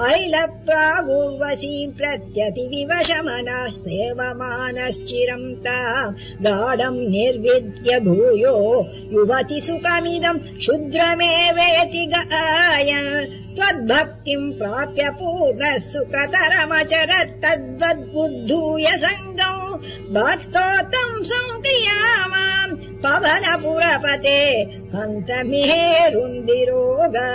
अैलप्रागुर्वशीम् प्रत्यति विवशमनः सेवमानश्चिरम् ता गाढम् निर्विद्य भूयो युवति सुखमिदम् क्षुद्रमेवेति गाय। त्वद्भक्तिम् प्राप्य पूर्णः सुखतरमचरत्तद्वद्बुद्धूय तद्वद्बुद्धूय सङ्गौ भक्तोत्तम् सङ्क्रियामाम् पवनपुरपते हन्तमिहेरुन्दिरोगा।